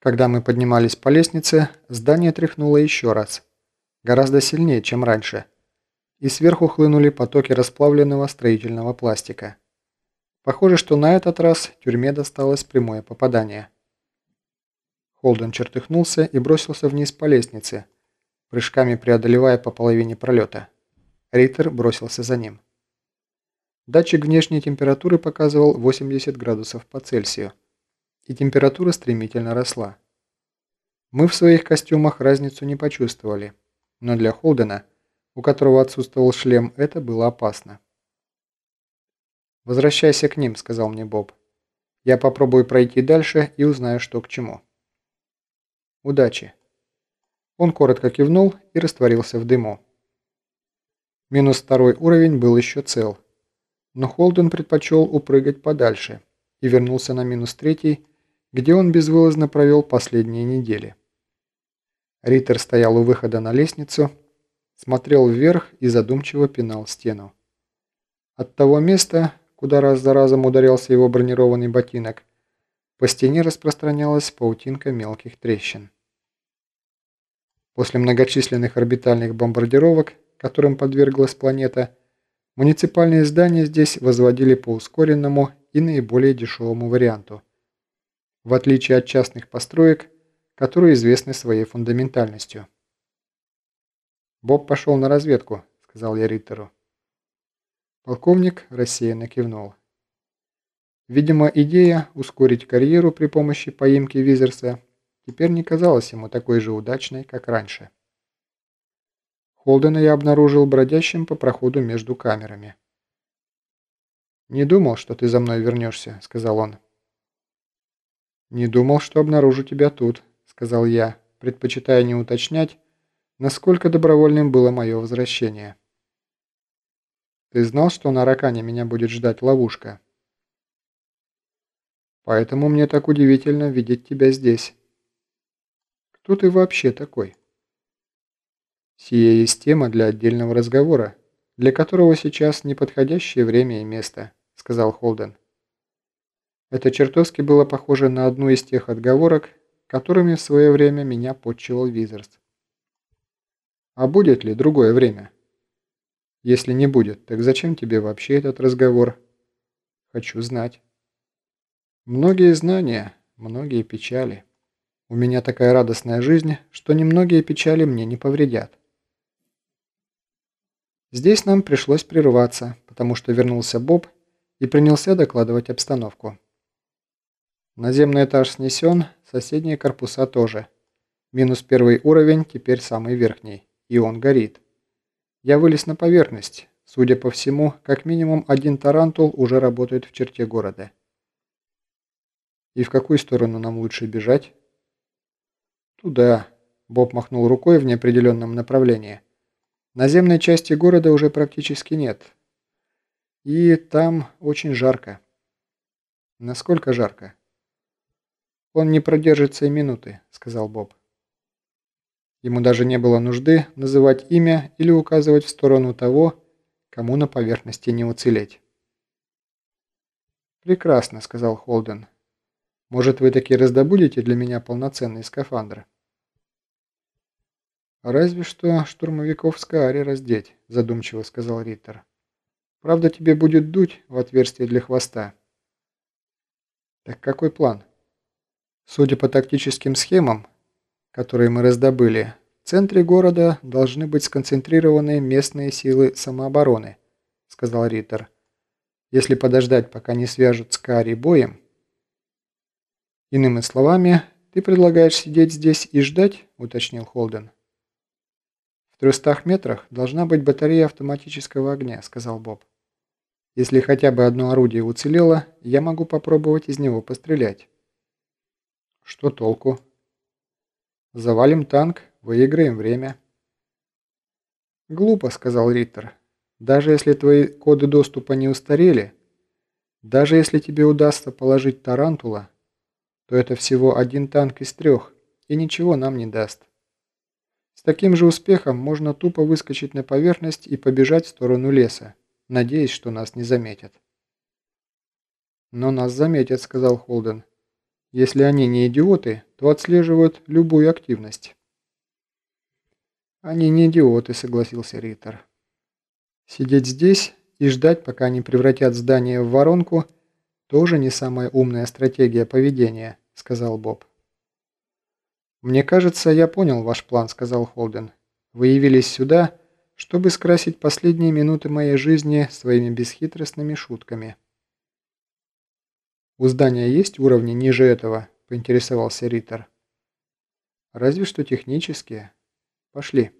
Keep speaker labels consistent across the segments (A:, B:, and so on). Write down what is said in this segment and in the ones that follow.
A: Когда мы поднимались по лестнице, здание тряхнуло еще раз. Гораздо сильнее, чем раньше. И сверху хлынули потоки расплавленного строительного пластика. Похоже, что на этот раз тюрьме досталось прямое попадание. Холден чертыхнулся и бросился вниз по лестнице, прыжками преодолевая по половине пролета. Рейтер бросился за ним. Датчик внешней температуры показывал 80 градусов по Цельсию, и температура стремительно росла. Мы в своих костюмах разницу не почувствовали, но для Холдена, у которого отсутствовал шлем, это было опасно. «Возвращайся к ним», — сказал мне Боб. «Я попробую пройти дальше и узнаю, что к чему». «Удачи». Он коротко кивнул и растворился в дыму. Минус второй уровень был еще цел, но Холден предпочел упрыгать подальше и вернулся на минус третий, где он безвылазно провел последние недели. Риттер стоял у выхода на лестницу, смотрел вверх и задумчиво пинал стену. От того места, куда раз за разом ударялся его бронированный ботинок, по стене распространялась паутинка мелких трещин. После многочисленных орбитальных бомбардировок, которым подверглась планета, муниципальные здания здесь возводили по ускоренному и наиболее дешевому варианту. В отличие от частных построек, которые известны своей фундаментальностью. «Боб пошел на разведку», — сказал я Риттеру. Полковник рассеянно кивнул. Видимо, идея ускорить карьеру при помощи поимки Визерса теперь не казалась ему такой же удачной, как раньше. Холдена я обнаружил бродящим по проходу между камерами. «Не думал, что ты за мной вернешься», — сказал он. «Не думал, что обнаружу тебя тут», — сказал я, предпочитая не уточнять, насколько добровольным было мое возвращение. «Ты знал, что на Ракане меня будет ждать ловушка?» «Поэтому мне так удивительно видеть тебя здесь». «Кто ты вообще такой?» «Сия есть тема для отдельного разговора, для которого сейчас неподходящее время и место», — сказал Холден. Это чертовски было похоже на одну из тех отговорок, которыми в свое время меня подчивал Визерс. А будет ли другое время? Если не будет, так зачем тебе вообще этот разговор? Хочу знать. Многие знания, многие печали. У меня такая радостная жизнь, что немногие печали мне не повредят. Здесь нам пришлось прерваться, потому что вернулся Боб и принялся докладывать обстановку. Наземный этаж снесен, соседние корпуса тоже. Минус первый уровень, теперь самый верхний. И он горит. Я вылез на поверхность. Судя по всему, как минимум один тарантул уже работает в черте города. И в какую сторону нам лучше бежать? Туда. Боб махнул рукой в неопределенном направлении. Наземной части города уже практически нет. И там очень жарко. Насколько жарко? «Он не продержится и минуты», — сказал Боб. Ему даже не было нужды называть имя или указывать в сторону того, кому на поверхности не уцелеть. «Прекрасно», — сказал Холден. «Может, вы таки раздобудете для меня полноценный скафандр?» «Разве что штурмовиков в Скааре раздеть», — задумчиво сказал Риттер. «Правда, тебе будет дуть в отверстие для хвоста». «Так какой план?» Судя по тактическим схемам, которые мы раздобыли, в центре города должны быть сконцентрированы местные силы самообороны, сказал Риттер. Если подождать, пока не свяжут с Кари боем... Иными словами, ты предлагаешь сидеть здесь и ждать, уточнил Холден. В трехстах метрах должна быть батарея автоматического огня, сказал Боб. Если хотя бы одно орудие уцелело, я могу попробовать из него пострелять. Что толку? Завалим танк, выиграем время. Глупо, сказал Риттер. Даже если твои коды доступа не устарели, даже если тебе удастся положить тарантула, то это всего один танк из трех, и ничего нам не даст. С таким же успехом можно тупо выскочить на поверхность и побежать в сторону леса, надеясь, что нас не заметят. «Но нас заметят», — сказал Холден. Если они не идиоты, то отслеживают любую активность. «Они не идиоты», — согласился Риттер. «Сидеть здесь и ждать, пока они превратят здание в воронку, тоже не самая умная стратегия поведения», — сказал Боб. «Мне кажется, я понял ваш план», — сказал Холден. «Вы явились сюда, чтобы скрасить последние минуты моей жизни своими бесхитростными шутками». «У здания есть уровни ниже этого?» – поинтересовался Риттер. «Разве что технические. Пошли».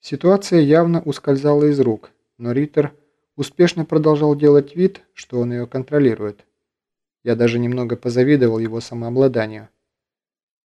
A: Ситуация явно ускользала из рук, но Риттер успешно продолжал делать вид, что он ее контролирует. Я даже немного позавидовал его самообладанию.